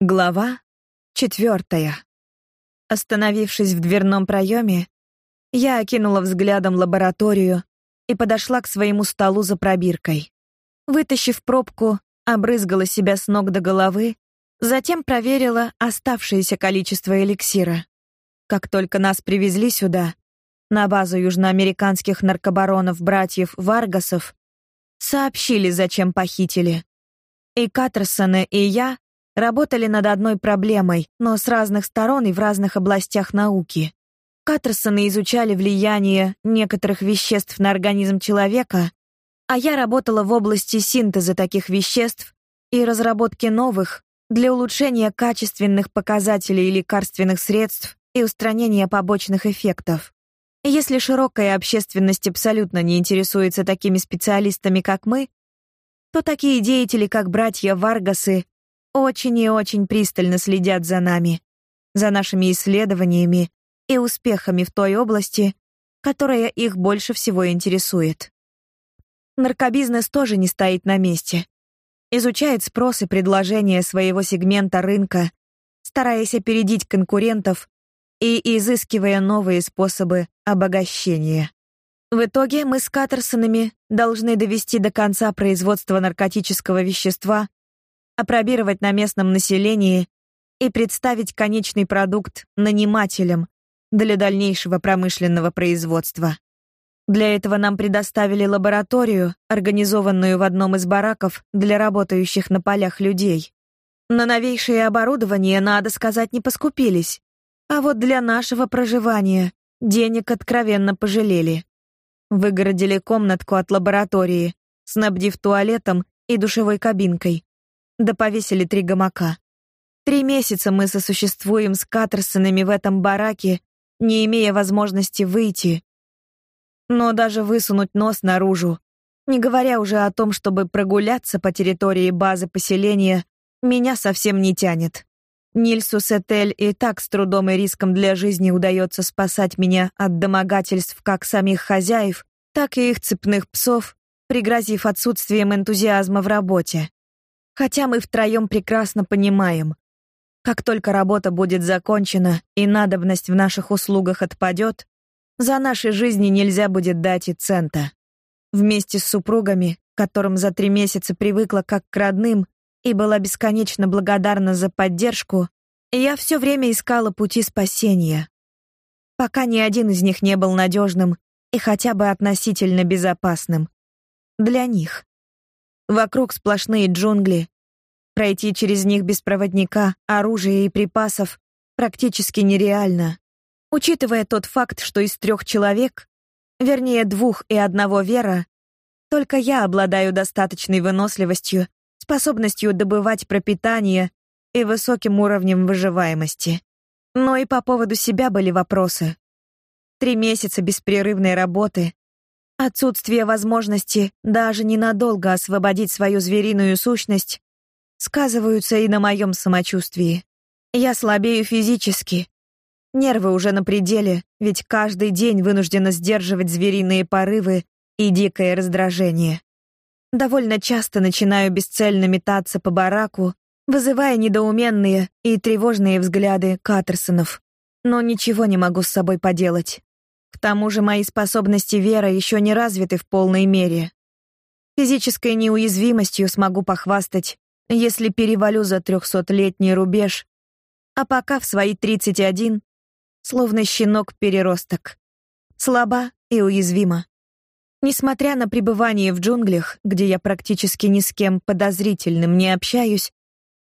Глава четвертая. Остановившись в дверном проеме, я окинула взглядом лабораторию и подошла к своему столу за пробиркой. Вытащив пробку, обрызгала себя с ног до головы, затем проверила оставшееся количество эликсира. Как только нас привезли сюда, на базу южноамериканских наркобаронов братьев Варгасов, сообщили, зачем похитили. И Каттерсоны, и я работали над одной проблемой, но с разных сторон и в разных областях науки. Каттерсоны изучали влияние некоторых веществ на организм человека, а я работала в области синтеза таких веществ и разработки новых для улучшения качественных показателей лекарственных средств и устранения побочных эффектов. Если широкая общественность абсолютно не интересуется такими специалистами, как мы, то такие деятели, как братья Варгасы, очень и очень пристально следят за нами, за нашими исследованиями и успехами в той области, которая их больше всего интересует. Наркобизнес тоже не стоит на месте. Изучает спрос и предложение своего сегмента рынка, стараясь опередить конкурентов и изыскивая новые способы обогащения. В итоге мы с Каттерсонами должны довести до конца производство наркотического вещества опробировать на местном населении и представить конечный продукт нанимателям для дальнейшего промышленного производства. Для этого нам предоставили лабораторию, организованную в одном из бараков для работающих на полях людей. На новейшее оборудование, надо сказать, не поскупились. А вот для нашего проживания денег откровенно пожалели. Выгородили комнатку от лаборатории, снабдив туалетом и душевой кабинкой, да повесили три гамака. Три месяца мы сосуществуем с Каттерсонами в этом бараке, не имея возможности выйти. Но даже высунуть нос наружу, не говоря уже о том, чтобы прогуляться по территории базы поселения, меня совсем не тянет. Нильсу Сетель и так с трудом и риском для жизни удается спасать меня от домогательств как самих хозяев, так и их цепных псов, пригрозив отсутствием энтузиазма в работе. Хотя мы втроем прекрасно понимаем, как только работа будет закончена и надобность в наших услугах отпадет, за наши жизни нельзя будет дать и цента. Вместе с супругами, которым за три месяца привыкла как к родным и была бесконечно благодарна за поддержку, я все время искала пути спасения. Пока ни один из них не был надежным и хотя бы относительно безопасным. Для них. Вокруг сплошные джунгли. Пройти через них без проводника, оружия и припасов практически нереально. Учитывая тот факт, что из трех человек, вернее двух и одного Вера, только я обладаю достаточной выносливостью, способностью добывать пропитание и высоким уровнем выживаемости. Но и по поводу себя были вопросы. Три месяца беспрерывной работы, Отсутствие возможности даже ненадолго освободить свою звериную сущность сказываются и на моем самочувствии. Я слабею физически. Нервы уже на пределе, ведь каждый день вынуждена сдерживать звериные порывы и дикое раздражение. Довольно часто начинаю бесцельно метаться по бараку, вызывая недоуменные и тревожные взгляды Каттерсонов. Но ничего не могу с собой поделать. К тому же мои способности Вера еще не развиты в полной мере. Физической неуязвимостью смогу похвастать, если перевалю за трехсотлетний рубеж, а пока в свои 31 словно щенок-переросток. Слаба и уязвима. Несмотря на пребывание в джунглях, где я практически ни с кем подозрительным не общаюсь,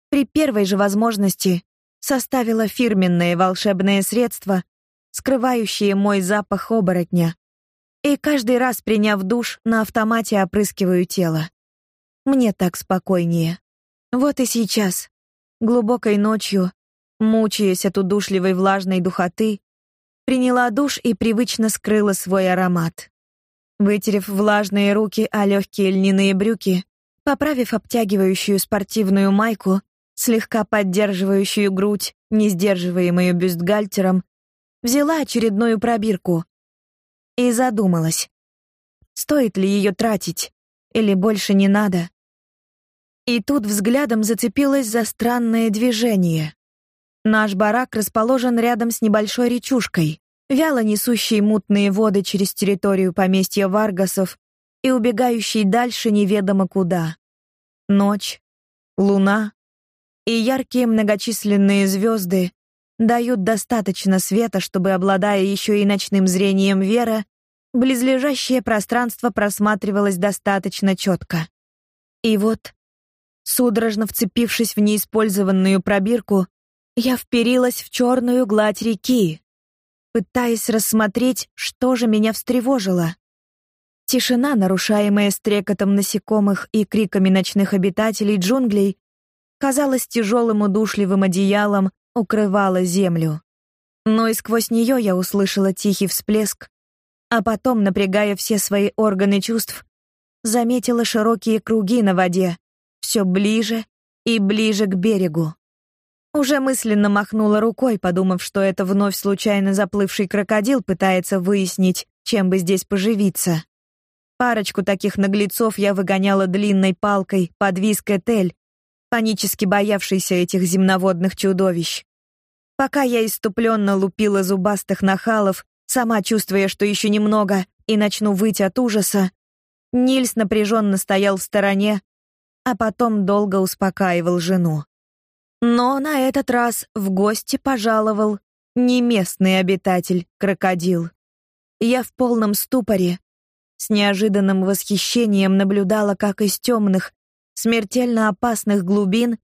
при первой же возможности составила фирменное волшебное средство, скрывающие мой запах оборотня. И каждый раз, приняв душ, на автомате опрыскиваю тело. Мне так спокойнее. Вот и сейчас, глубокой ночью, мучаясь от удушливой влажной духоты, приняла душ и привычно скрыла свой аромат. Вытерев влажные руки о легкие льняные брюки, поправив обтягивающую спортивную майку, слегка поддерживающую грудь, не сдерживаемую бюстгальтером, взяла очередную пробирку и задумалась. Стоит ли ее тратить или больше не надо? И тут взглядом зацепилась за странное движение. Наш барак расположен рядом с небольшой речушкой, вяло несущей мутные воды через территорию поместья Варгасов и убегающей дальше неведомо куда. Ночь, луна и яркие многочисленные звезды дают достаточно света, чтобы, обладая еще и ночным зрением Вера, близлежащее пространство просматривалось достаточно четко. И вот Судорожно вцепившись в неиспользованную пробирку, я вперилась в черную гладь реки, пытаясь рассмотреть, что же меня встревожило. Тишина, нарушаемая стрекотом насекомых и криками ночных обитателей джунглей, казалось тяжелым удушливым одеялом укрывала землю. Но и сквозь нее я услышала тихий всплеск, а потом, напрягая все свои органы чувств, заметила широкие круги на воде, все ближе и ближе к берегу. Уже мысленно махнула рукой, подумав, что это вновь случайно заплывший крокодил пытается выяснить, чем бы здесь поживиться. Парочку таких наглецов я выгоняла длинной палкой под виск Этель, панически боявшийся этих земноводных чудовищ. Пока я иступленно лупила зубастых нахалов, сама чувствуя, что еще немного и начну выть от ужаса, Нильс напряженно стоял в стороне, а потом долго успокаивал жену. Но на этот раз в гости пожаловал не местный обитатель, крокодил. Я в полном ступоре, с неожиданным восхищением наблюдала, как из темных, смертельно опасных глубин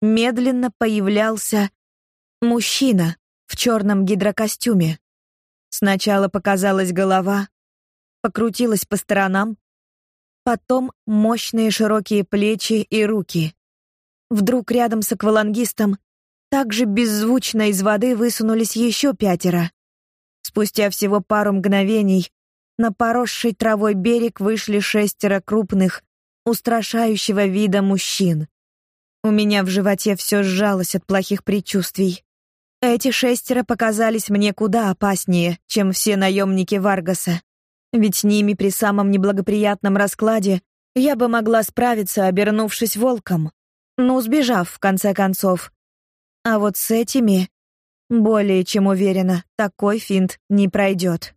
медленно появлялся мужчина в черном гидрокостюме. Сначала показалась голова, покрутилась по сторонам, потом мощные широкие плечи и руки. Вдруг рядом с аквалангистом также беззвучно из воды высунулись еще пятеро. Спустя всего пару мгновений на поросший травой берег вышли шестеро крупных, устрашающего вида мужчин. У меня в животе все сжалось от плохих предчувствий. Эти шестеро показались мне куда опаснее, чем все наемники Варгаса. Ведь с ними при самом неблагоприятном раскладе я бы могла справиться, обернувшись волком, ну, сбежав в конце концов. А вот с этими более чем уверена, такой финт не пройдет.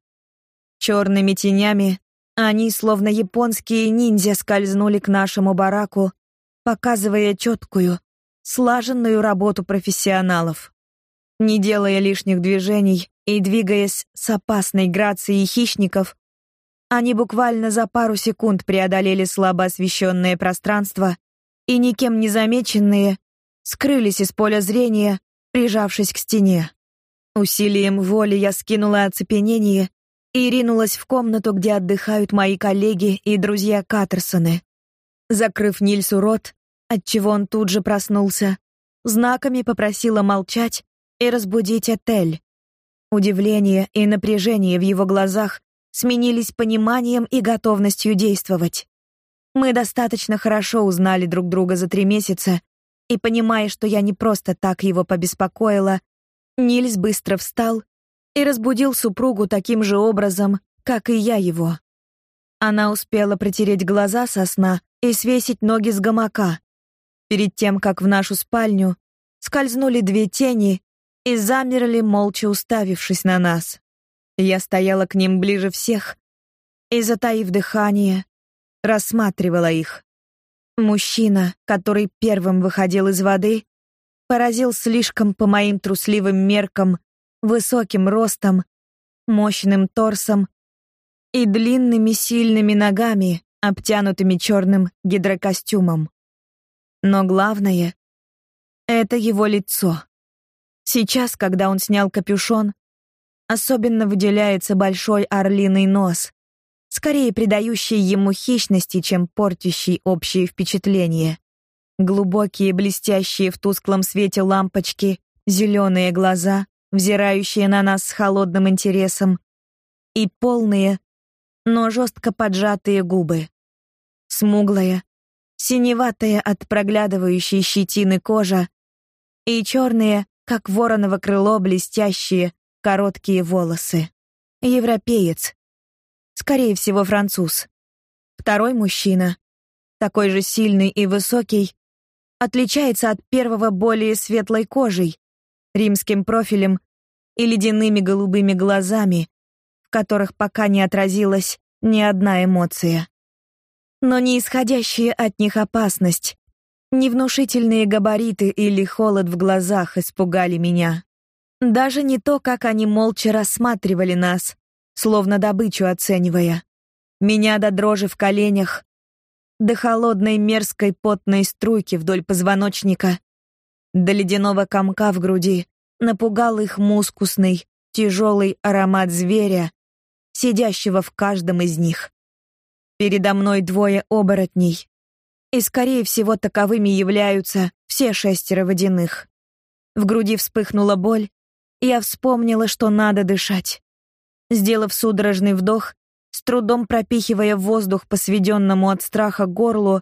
Черными тенями они, словно японские ниндзя, скользнули к нашему бараку, показывая четкую, слаженную работу профессионалов. Не делая лишних движений и двигаясь с опасной грацией хищников, они буквально за пару секунд преодолели слабо освещенное пространство и никем не замеченные скрылись из поля зрения, прижавшись к стене. Усилием воли я скинула оцепенение и ринулась в комнату, где отдыхают мои коллеги и друзья Каттерсоны. Закрыв Нильсу рот, отчего он тут же проснулся, знаками попросила молчать и разбудить Этель. Удивление и напряжение в его глазах сменились пониманием и готовностью действовать. Мы достаточно хорошо узнали друг друга за три месяца, и понимая, что я не просто так его побеспокоила, Нильс быстро встал и разбудил супругу таким же образом, как и я его. Она успела протереть глаза со сна и свесить ноги с гамака. Перед тем, как в нашу спальню скользнули две тени и замерли, молча уставившись на нас. Я стояла к ним ближе всех и, затаив дыхание, рассматривала их. Мужчина, который первым выходил из воды, поразил слишком по моим трусливым меркам высоким ростом, мощным торсом и длинными сильными ногами, обтянутыми черным гидрокостюмом. Но главное — это его лицо. Сейчас, когда он снял капюшон, Особенно выделяется большой орлиный нос, скорее придающий ему хищности, чем портящий общее впечатление. Глубокие, блестящие в тусклом свете лампочки, зеленые глаза, взирающие на нас с холодным интересом, и полные, но жестко поджатые губы. Смуглая, синеватая от проглядывающей щетины кожа и черные, как вороново крыло, блестящие, короткие волосы. Европеец. Скорее всего, француз. Второй мужчина, такой же сильный и высокий, отличается от первого более светлой кожей, римским профилем и ледяными голубыми глазами, в которых пока не отразилась ни одна эмоция. Но не исходящая от них опасность, ни внушительные габариты или холод в глазах испугали меня. Даже не то, как они молча рассматривали нас, словно добычу оценивая. Меня до дрожи в коленях, до холодной мерзкой потной струйки вдоль позвоночника, до ледяного комка в груди напугал их мускусный, тяжелый аромат зверя, сидящего в каждом из них. Передо мной двое оборотней, и, скорее всего, таковыми являются все шестеро водяных. В груди вспыхнула боль, и я вспомнила, что надо дышать. Сделав судорожный вдох, с трудом пропихивая воздух по сведенному от страха горлу,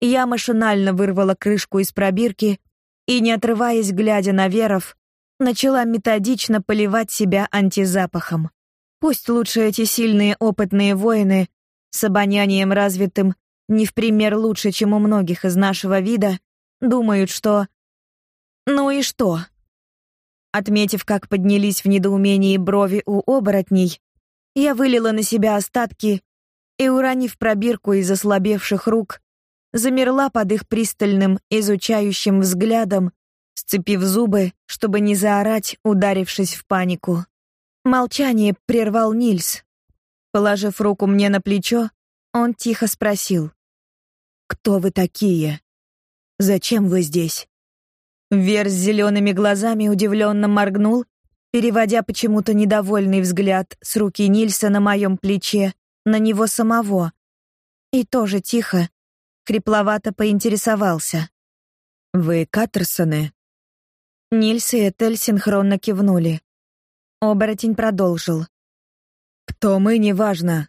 я машинально вырвала крышку из пробирки и, не отрываясь, глядя на Веров, начала методично поливать себя антизапахом. Пусть лучше эти сильные опытные воины с обонянием развитым не в пример лучше, чем у многих из нашего вида, думают, что... Ну и что? Отметив, как поднялись в недоумении брови у оборотней, я вылила на себя остатки и, уронив пробирку из ослабевших рук, замерла под их пристальным, изучающим взглядом, сцепив зубы, чтобы не заорать, ударившись в панику. Молчание прервал Нильс. Положив руку мне на плечо, он тихо спросил: кто вы такие? Зачем вы здесь? Вер с зелеными глазами удивленно моргнул, переводя почему-то недовольный взгляд с руки Нильса на моем плече на него самого. И тоже тихо, хрипловато поинтересовался: "Вы Каттерсоны?" Нильс и Этель синхронно кивнули. Оборотень продолжил: "Кто мы, неважно.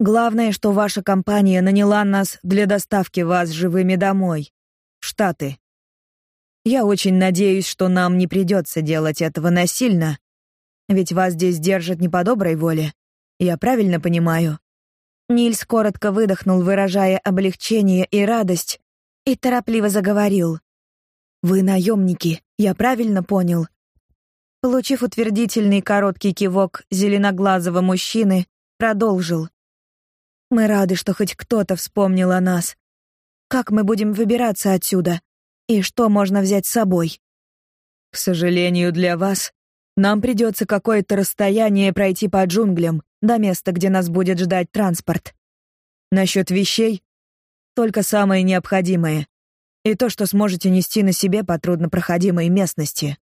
Главное, что ваша компания наняла нас для доставки вас живыми домой, в Штаты. Я очень надеюсь, что нам не придется делать этого насильно, ведь вас здесь держат не по доброй воле. Я правильно понимаю? Нильс коротко выдохнул, выражая облегчение и радость, и торопливо заговорил. Вы наемники, я правильно понял? Получив утвердительный короткий кивок зеленоглазого мужчины, продолжил. Мы рады, что хоть кто-то вспомнил о нас. Как мы будем выбираться отсюда? И что можно взять с собой? К сожалению для вас, нам придется какое-то расстояние пройти по джунглям до места, где нас будет ждать транспорт. Насчет вещей только самое необходимое. И то, что сможете нести на себе по труднопроходимой местности.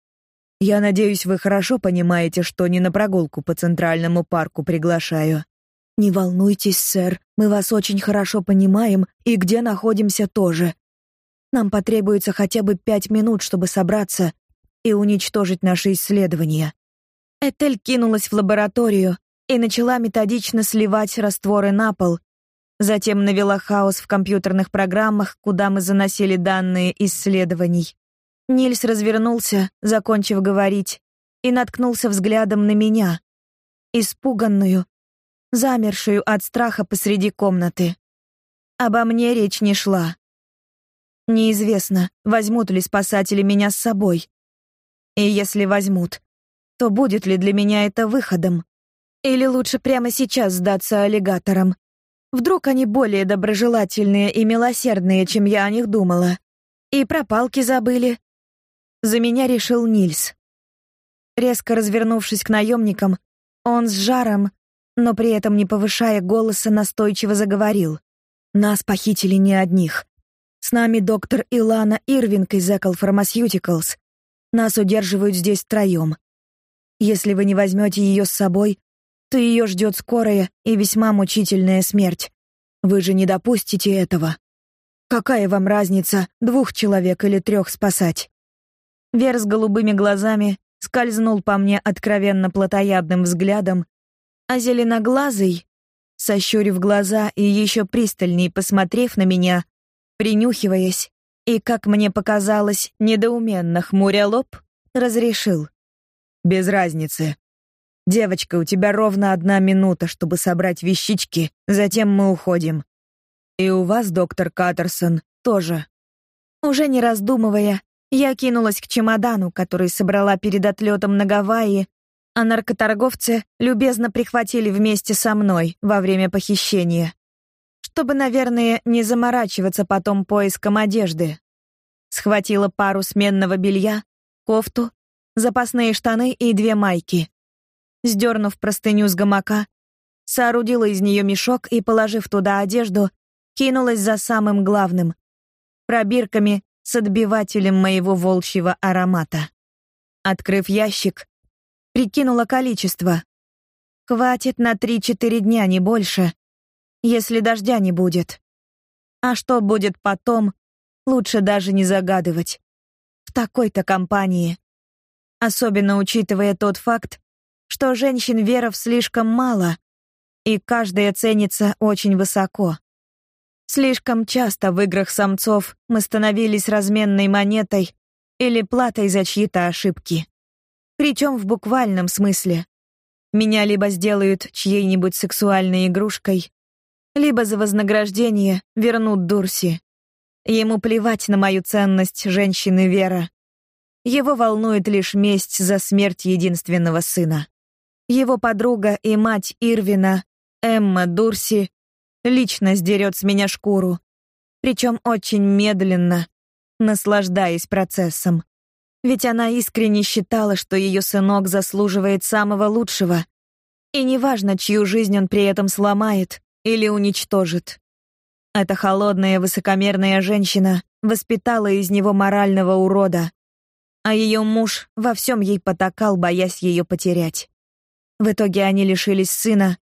Я надеюсь, вы хорошо понимаете, что не на прогулку по центральному парку приглашаю. Не волнуйтесь, сэр, мы вас очень хорошо понимаем и где находимся тоже. Нам потребуется хотя бы пять минут, чтобы собраться и уничтожить наши исследования. Этель кинулась в лабораторию и начала методично сливать растворы на пол. Затем навела хаос в компьютерных программах, куда мы заносили данные исследований. Нильс развернулся, закончив говорить, и наткнулся взглядом на меня, испуганную, замершую от страха посреди комнаты. Обо мне речь не шла. Неизвестно, возьмут ли спасатели меня с собой. И если возьмут, то будет ли для меня это выходом? Или лучше прямо сейчас сдаться аллигаторам? Вдруг они более доброжелательные и милосердные, чем я о них думала. И про палки забыли. За меня решил Нильс. Резко развернувшись к наемникам, он с жаром но при этом не повышая голоса, настойчиво заговорил. Нас похитили не одних. С нами доктор Илана Ирвинг из Экл Pharmaceuticals. Нас удерживают здесь втроем. Если вы не возьмете ее с собой, то ее ждет скорая и весьма мучительная смерть. Вы же не допустите этого. Какая вам разница, двух человек или трех спасать? Вер с голубыми глазами скользнул по мне откровенно плотоядным взглядом а зеленоглазый, сощурив глаза и еще пристальнее посмотрев на меня, принюхиваясь и, как мне показалось, недоуменно хмуря лоб, разрешил. «Без разницы. Девочка, у тебя ровно одна минута, чтобы собрать вещички, затем мы уходим. И у вас, доктор Каттерсон, тоже. Уже не раздумывая, я кинулась к чемодану, который собрала перед отлетом на Гавайи, а наркоторговцы любезно прихватили вместе со мной во время похищения. Чтобы, наверное, не заморачиваться потом поиском одежды. Схватила пару сменного белья, кофту, запасные штаны и две майки. Сдернув простыню с гамака, соорудила из нее мешок и, положив туда одежду, кинулась за самым главным — пробирками с отбивателем моего волчьего аромата. Открыв ящик, прикинула количество. Хватит на 3-4 дня, не больше, если дождя не будет. А что будет потом, лучше даже не загадывать. В такой-то компании. Особенно учитывая тот факт, что женщин-веров слишком мало, и каждая ценится очень высоко. Слишком часто в играх самцов мы становились разменной монетой или платой за чьи-то ошибки. Причем в буквальном смысле. Меня либо сделают чьей-нибудь сексуальной игрушкой, либо за вознаграждение вернут Дурси. Ему плевать на мою ценность женщины Вера. Его волнует лишь месть за смерть единственного сына. Его подруга и мать Ирвина, Эмма Дурси, лично сдерет с меня шкуру, причем очень медленно, наслаждаясь процессом. Ведь она искренне считала, что ее сынок заслуживает самого лучшего, и неважно, чью жизнь он при этом сломает или уничтожит. Эта холодная, высокомерная женщина воспитала из него морального урода, а ее муж во всем ей потакал, боясь ее потерять. В итоге они лишились сына,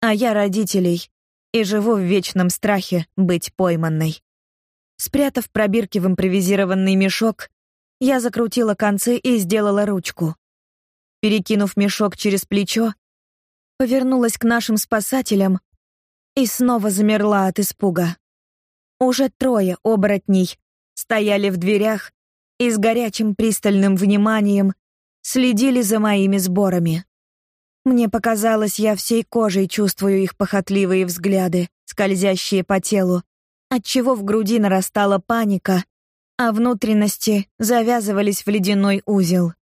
а я родителей, и живу в вечном страхе быть пойманной. Спрятав пробирки в импровизированный мешок, я закрутила концы и сделала ручку. Перекинув мешок через плечо, повернулась к нашим спасателям и снова замерла от испуга. Уже трое оборотней стояли в дверях и с горячим пристальным вниманием следили за моими сборами. Мне показалось, я всей кожей чувствую их похотливые взгляды, скользящие по телу, отчего в груди нарастала паника, а внутренности завязывались в ледяной узел.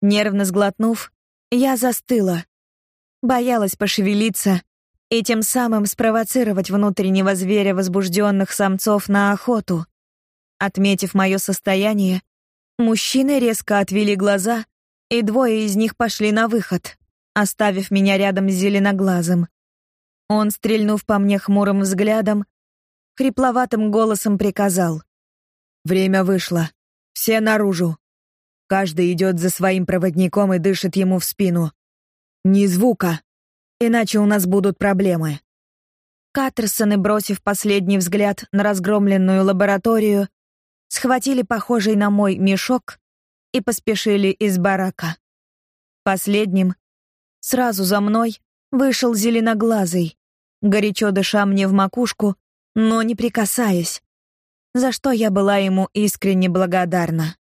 Нервно сглотнув, я застыла. Боялась пошевелиться и тем самым спровоцировать внутреннего зверя возбужденных самцов на охоту. Отметив мое состояние, мужчины резко отвели глаза, и двое из них пошли на выход оставив меня рядом с зеленоглазым. Он, стрельнув по мне хмурым взглядом, хрипловатым голосом приказал: "Время вышло. Все наружу. Каждый идет за своим проводником и дышит ему в спину. Ни звука, иначе у нас будут проблемы". Каттерсоны, бросив последний взгляд на разгромленную лабораторию, схватили похожий на мой мешок и поспешили из барака. Последним Сразу за мной вышел зеленоглазый, горячо дыша мне в макушку, но не прикасаясь, за что я была ему искренне благодарна.